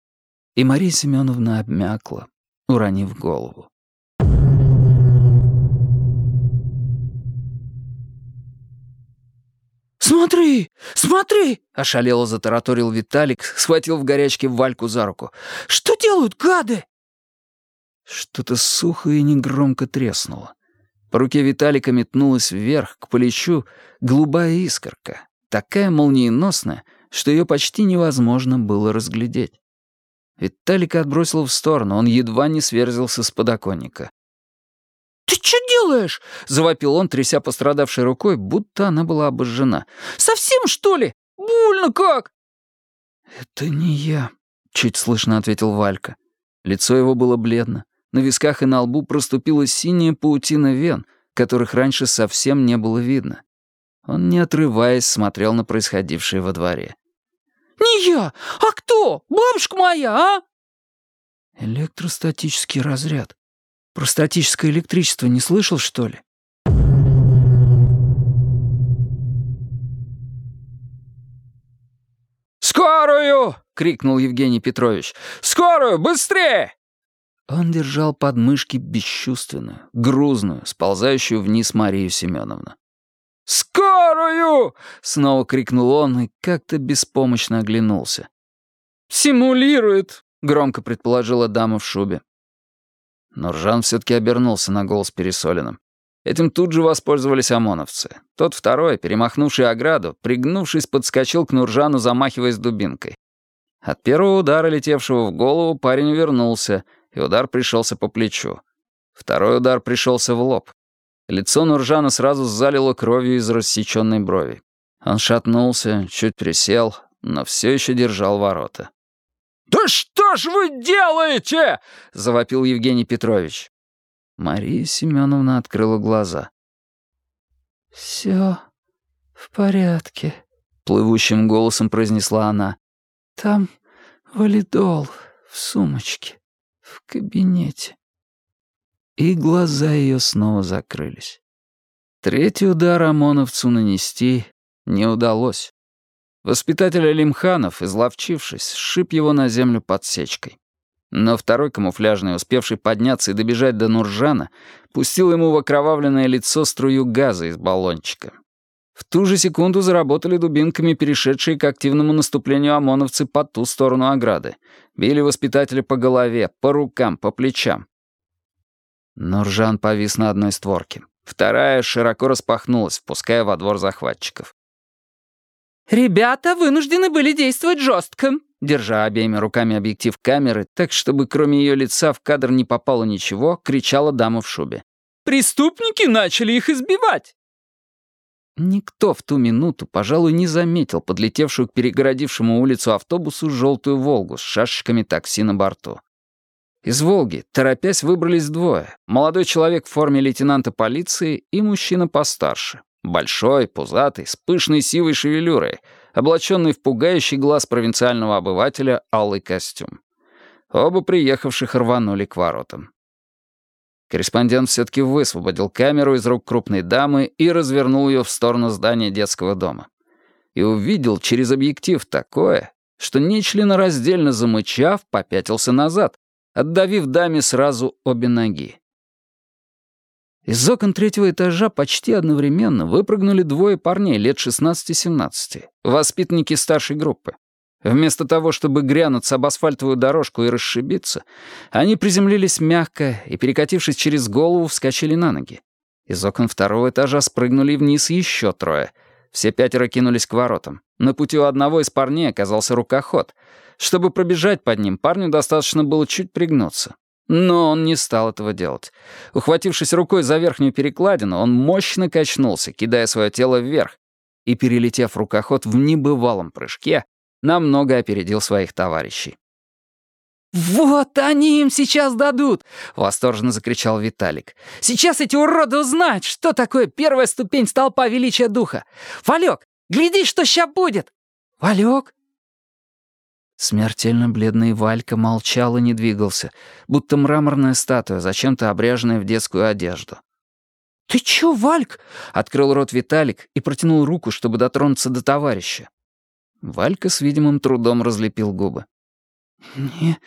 и Мария Семеновна обмякла, уронив голову. «Смотри! Смотри!» — ошалело затараторил Виталик, схватил в горячке Вальку за руку. «Что делают гады?» Что-то сухо и негромко треснуло. По руке Виталика метнулась вверх, к плечу, голубая искорка, такая молниеносная, что ее почти невозможно было разглядеть. Виталика отбросил в сторону, он едва не сверзился с подоконника. «Ты что делаешь?» — завопил он, тряся пострадавшей рукой, будто она была обожжена. «Совсем, что ли? Больно как!» «Это не я», — чуть слышно ответил Валька. Лицо его было бледно. На висках и на лбу проступила синяя паутина вен, которых раньше совсем не было видно. Он, не отрываясь, смотрел на происходившее во дворе. «Не я! А кто? Бабушка моя, а?» «Электростатический разряд. Про статическое электричество не слышал, что ли?» «Скорую!» — крикнул Евгений Петрович. «Скорую! Быстрее!» Он держал под мышки бесчувственную, грузную, сползающую вниз Марию Семеновну. «Скорую!» — снова крикнул он и как-то беспомощно оглянулся. «Симулирует!» — громко предположила дама в шубе. Нуржан все-таки обернулся на голос пересоленным. Этим тут же воспользовались ОМОНовцы. Тот второй, перемахнувший ограду, пригнувшись, подскочил к Нуржану, замахиваясь дубинкой. От первого удара, летевшего в голову, парень увернулся, и удар пришелся по плечу. Второй удар пришелся в лоб. Лицо Нуржана сразу залило кровью из рассеченной брови. Он шатнулся, чуть присел, но все еще держал ворота. «Да что ж вы делаете?» — завопил Евгений Петрович. Мария Семеновна открыла глаза. «Все в порядке», — плывущим голосом произнесла она. «Там валидол в сумочке, в кабинете» и глаза ее снова закрылись. Третий удар ОМОНовцу нанести не удалось. Воспитатель Алимханов, изловчившись, сшиб его на землю подсечкой. Но второй камуфляжный, успевший подняться и добежать до Нуржана, пустил ему в окровавленное лицо струю газа из баллончика. В ту же секунду заработали дубинками перешедшие к активному наступлению ОМОНовцы по ту сторону ограды. Били воспитателя по голове, по рукам, по плечам. Нуржан повис на одной створке. Вторая широко распахнулась, впуская во двор захватчиков. «Ребята вынуждены были действовать жестко», держа обеими руками объектив камеры, так чтобы кроме ее лица в кадр не попало ничего, кричала дама в шубе. «Преступники начали их избивать!» Никто в ту минуту, пожалуй, не заметил подлетевшую к перегородившему улицу автобусу желтую «Волгу» с шашечками такси на борту. Из «Волги», торопясь, выбрались двое. Молодой человек в форме лейтенанта полиции и мужчина постарше. Большой, пузатый, с пышной сивой шевелюрой, облаченный в пугающий глаз провинциального обывателя алый костюм. Оба приехавших рванули к воротам. Корреспондент все-таки высвободил камеру из рук крупной дамы и развернул ее в сторону здания детского дома. И увидел через объектив такое, что нечленораздельно замычав, попятился назад, отдавив даме сразу обе ноги. Из окон третьего этажа почти одновременно выпрыгнули двое парней лет 16-17, воспитанники старшей группы. Вместо того, чтобы грянуться об асфальтовую дорожку и расшибиться, они приземлились мягко и, перекатившись через голову, вскочили на ноги. Из окон второго этажа спрыгнули вниз еще трое. Все пятеро кинулись к воротам. На пути у одного из парней оказался рукоход — чтобы пробежать под ним, парню достаточно было чуть пригнуться. Но он не стал этого делать. Ухватившись рукой за верхнюю перекладину, он мощно качнулся, кидая свое тело вверх, и, перелетев рукоход в небывалом прыжке, намного опередил своих товарищей. «Вот они им сейчас дадут!» — восторженно закричал Виталик. «Сейчас эти уроды узнают, что такое первая ступень столпа величия духа! Валек, гляди, что ща будет! Валек, Смертельно бледный Валька молчал и не двигался, будто мраморная статуя, зачем-то обряженная в детскую одежду. «Ты чё, Вальк?» — открыл рот Виталик и протянул руку, чтобы дотронуться до товарища. Валька с видимым трудом разлепил губы. «Не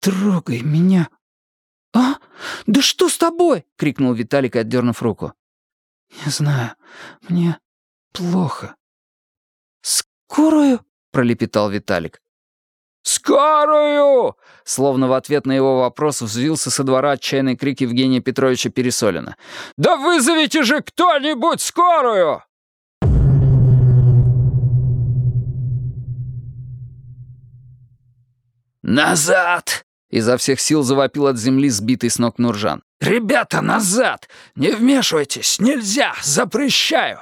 трогай меня». «А? Да что с тобой?» — крикнул Виталик, отдернув руку. «Не знаю. Мне плохо». «Скорую?» — пролепетал Виталик. «Скорую!» Словно в ответ на его вопрос взвился со двора отчаянный крик Евгения Петровича Пересолина. «Да вызовите же кто-нибудь скорую!» «Назад!» — изо всех сил завопил от земли сбитый с ног Нуржан. «Ребята, назад! Не вмешивайтесь! Нельзя! Запрещаю!»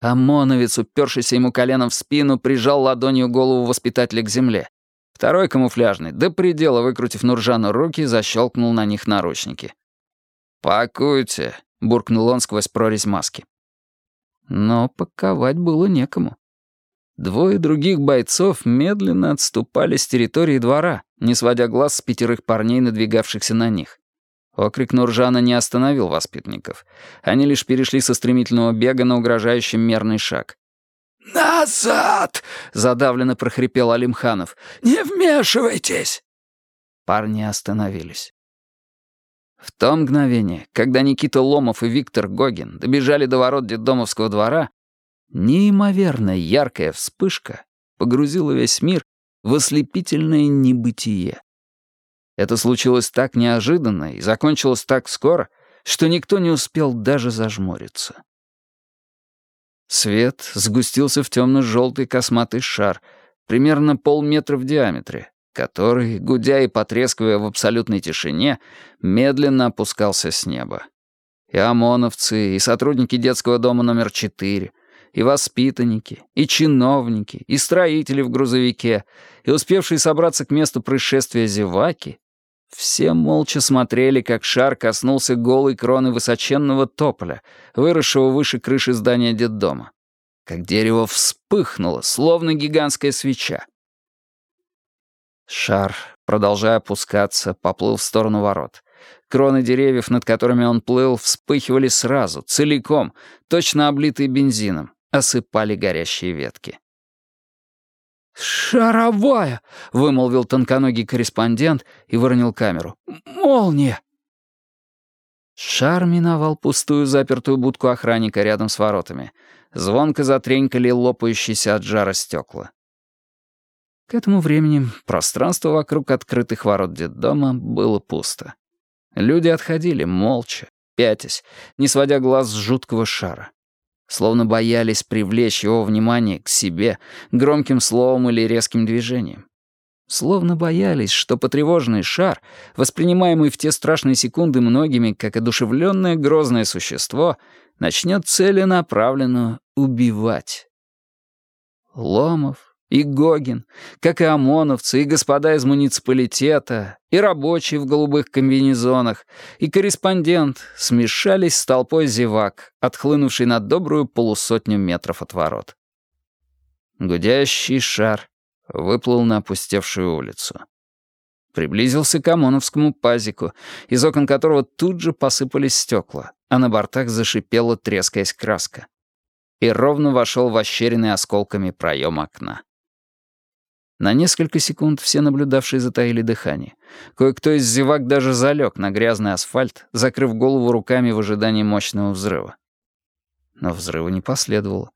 ОМОНовец, упершийся ему коленом в спину, прижал ладонью голову воспитателя к земле. Второй камуфляжный, до предела выкрутив Нуржану руки, защелкнул на них наручники. «Пакуйте», — буркнул он сквозь прорезь маски. Но паковать было некому. Двое других бойцов медленно отступали с территории двора, не сводя глаз с пятерых парней, надвигавшихся на них. Окрик Нуржана не остановил воспитанников. Они лишь перешли со стремительного бега на угрожающий мерный шаг. «Назад!» — задавленно прохрипел Алимханов. «Не вмешивайтесь!» Парни остановились. В то мгновение, когда Никита Ломов и Виктор Гогин добежали до ворот детдомовского двора, неимоверно яркая вспышка погрузила весь мир в ослепительное небытие. Это случилось так неожиданно и закончилось так скоро, что никто не успел даже зажмуриться. Свет сгустился в темно-желтый косматый шар, примерно полметра в диаметре, который, гудя и потрескивая в абсолютной тишине, медленно опускался с неба. И ОМОНовцы, и сотрудники детского дома номер 4, и воспитанники, и чиновники, и строители в грузовике, и успевшие собраться к месту происшествия зеваки, все молча смотрели, как шар коснулся голой кроны высоченного тополя, выросшего выше крыши здания детдома. Как дерево вспыхнуло, словно гигантская свеча. Шар, продолжая опускаться, поплыл в сторону ворот. Кроны деревьев, над которыми он плыл, вспыхивали сразу, целиком, точно облитые бензином, осыпали горящие ветки. «Шаровая!» — вымолвил тонконогий корреспондент и выронил камеру. «Молния!» Шар миновал пустую запертую будку охранника рядом с воротами. Звонко затренькали лопающиеся от жара стекла. К этому времени пространство вокруг открытых ворот детдома было пусто. Люди отходили молча, пятясь, не сводя глаз с жуткого шара словно боялись привлечь его внимание к себе громким словом или резким движением. Словно боялись, что потревоженный шар, воспринимаемый в те страшные секунды многими как одушевленное грозное существо, начнет целенаправленно убивать. Ломов, и Гогин, как и ОМОНовцы, и господа из муниципалитета, и рабочие в голубых комбинезонах, и корреспондент смешались с толпой зевак, отхлынувшей на добрую полусотню метров от ворот. Гудящий шар выплыл на опустевшую улицу. Приблизился к ОМОНовскому пазику, из окон которого тут же посыпались стекла, а на бортах зашипела, трескаясь краска. И ровно вошел в ощеренный осколками проем окна. На несколько секунд все наблюдавшие затаили дыхание. Кое-кто из зевак даже залег на грязный асфальт, закрыв голову руками в ожидании мощного взрыва. Но взрыва не последовало.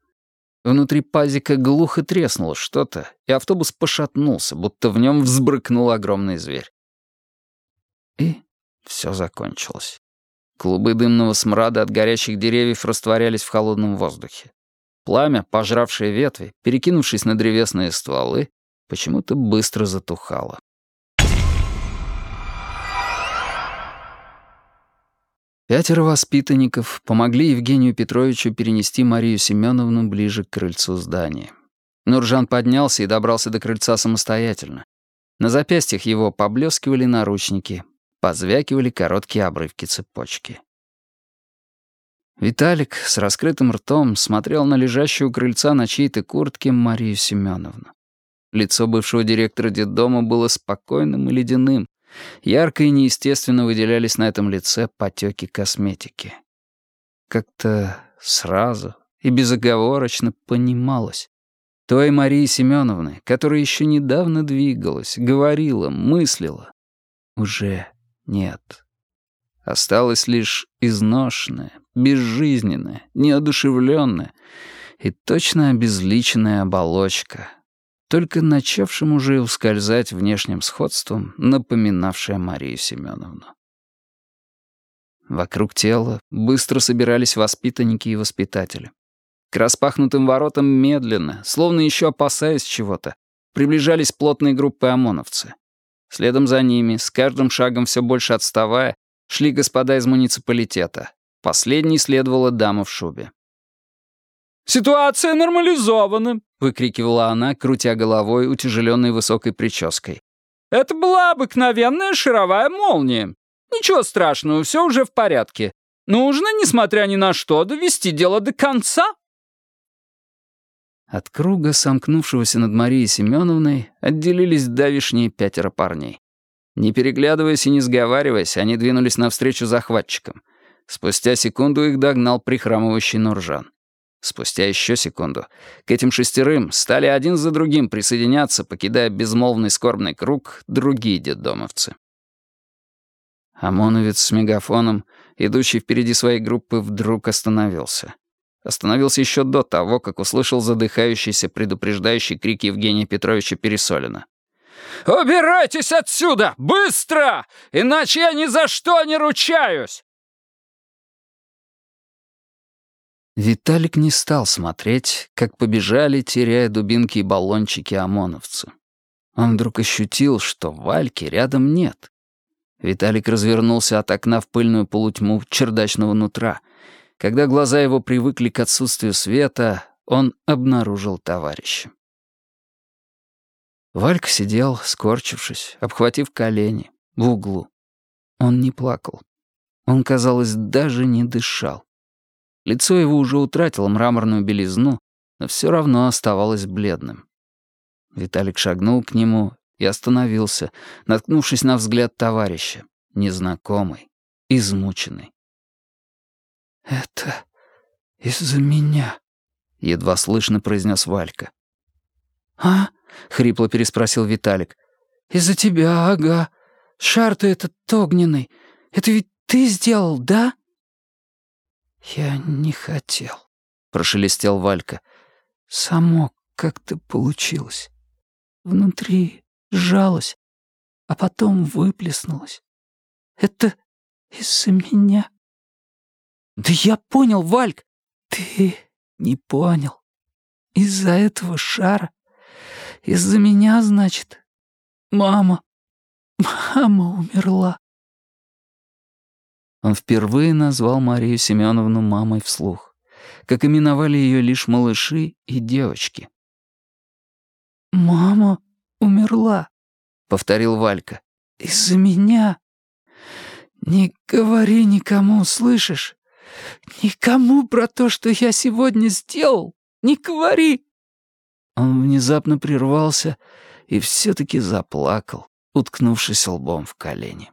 Внутри пазика глухо треснуло что-то, и автобус пошатнулся, будто в нем взбрыкнул огромный зверь. И все закончилось. Клубы дымного смрада от горящих деревьев растворялись в холодном воздухе. Пламя, пожравшее ветви, перекинувшись на древесные стволы, почему-то быстро затухало. Пятеро воспитанников помогли Евгению Петровичу перенести Марию Семеновну ближе к крыльцу здания. Нуржан поднялся и добрался до крыльца самостоятельно. На запястьях его поблескивали наручники, позвякивали короткие обрывки цепочки. Виталик с раскрытым ртом смотрел на лежащую у крыльца на чьей-то куртке Марию Семеновну. Лицо бывшего директора детдома было спокойным и ледяным. Ярко и неестественно выделялись на этом лице потеки косметики. как-то сразу и безоговорочно понималось. Той Марии Семеновны, которая еще недавно двигалась, говорила, мыслила, уже нет. Осталась лишь изношенная, безжизненная, неодушевленная и точно обезличенная оболочка, только начавшим уже ускользать внешним сходством, напоминавшая Марию Семеновну. Вокруг тела быстро собирались воспитанники и воспитатели. К распахнутым воротам медленно, словно еще опасаясь чего-то, приближались плотные группы ОМОНовцы. Следом за ними, с каждым шагом все больше отставая, шли господа из муниципалитета. Последней следовала дама в шубе. «Ситуация нормализована», — выкрикивала она, крутя головой, утяжеленной высокой прической. «Это была обыкновенная шаровая молния. Ничего страшного, все уже в порядке. Нужно, несмотря ни на что, довести дело до конца». От круга, сомкнувшегося над Марией Семеновной, отделились давишние пятеро парней. Не переглядываясь и не сговариваясь, они двинулись навстречу захватчикам. Спустя секунду их догнал прихрамывающий Нуржан. Спустя еще секунду к этим шестерым стали один за другим присоединяться, покидая безмолвный скорбный круг, другие детдомовцы. ОМОНовец с мегафоном, идущий впереди своей группы, вдруг остановился. Остановился еще до того, как услышал задыхающийся предупреждающий крик Евгения Петровича Пересолина. «Убирайтесь отсюда! Быстро! Иначе я ни за что не ручаюсь!» Виталик не стал смотреть, как побежали, теряя дубинки и баллончики ОМОНовцы. Он вдруг ощутил, что Вальки рядом нет. Виталик развернулся от окна в пыльную полутьму чердачного нутра — когда глаза его привыкли к отсутствию света, он обнаружил товарища. Валька сидел, скорчившись, обхватив колени, в углу. Он не плакал. Он, казалось, даже не дышал. Лицо его уже утратило мраморную белизну, но все равно оставалось бледным. Виталик шагнул к нему и остановился, наткнувшись на взгляд товарища, незнакомый, измученный. «Это из-за меня», — едва слышно произнес Валька. «А?» — хрипло переспросил Виталик. «Из-за тебя, ага. Шар ты этот огненный. Это ведь ты сделал, да?» «Я не хотел», — прошелестел Валька. «Само как-то получилось. Внутри сжалось, а потом выплеснулось. Это из-за меня». «Да я понял, Вальк!» «Ты не понял. Из-за этого шара. Из-за меня, значит. Мама. Мама умерла». Он впервые назвал Марию Семеновну мамой вслух, как именовали ее лишь малыши и девочки. «Мама умерла», — повторил Валька. «Из-за меня. Не говори никому, слышишь? «Никому про то, что я сегодня сделал, не говори!» Он внезапно прервался и все-таки заплакал, уткнувшись лбом в колени.